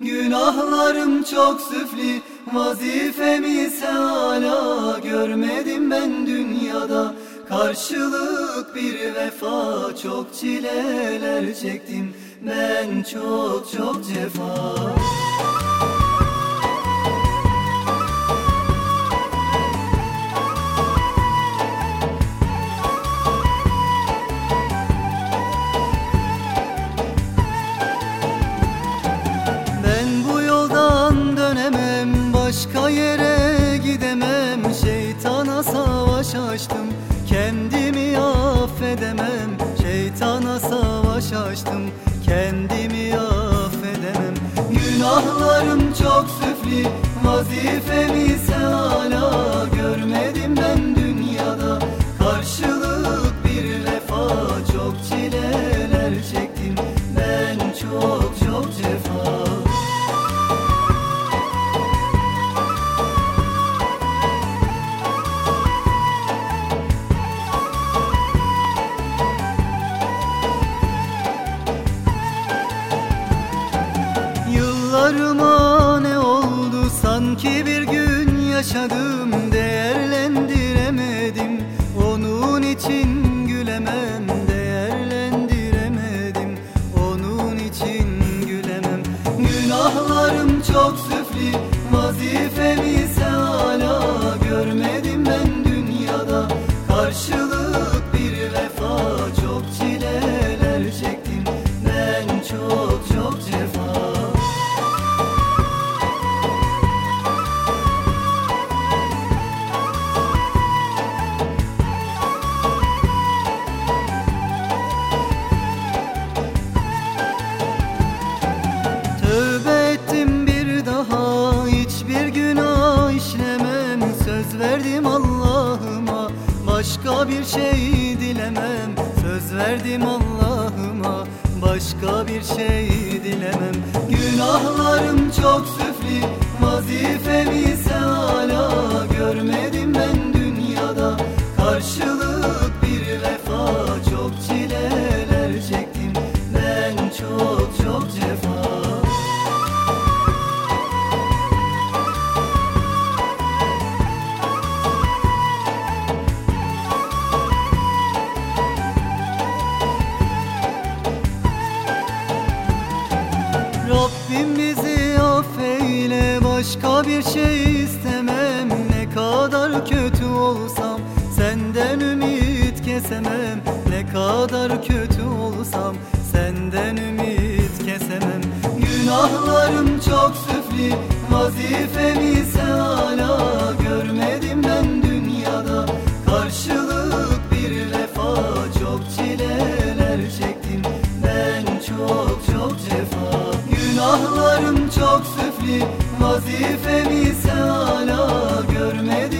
Günahlarım çok süfli Vazifemi hala Görmedim ben dünyada. Karşılık bir vefa Çok çileler çektim Ben çok çok cefa yere gidemem Şeytana savaş açtım. Kendimi affedemem Şeytana savaş açtım. Kendimi affedemem. Günahlarım çok süfli Vazifemi ise hala Yıllarıma başka bir şey dilemem. Söz verdim Allah'ıma. Başka bir şey dilemem. Günahlarım çok süfli. Vazifemi ise hala Görmedim ben dünyada. Karşılık bir vefa Çok çileler çektim. Ben çok başka bir şey istemem. Ne kadar kötü olsam senden ümit kesemem. Ne kadar kötü olsam senden ümit kesemem. Günahlarım çok süfli vazifemi ise hala Görmedim ben dünyada. Karşılık bir vefa Çok çileler çektim. Ben çok çok cefa. Günahlarım çok süfli Vazifemi ise hala Görmedim ben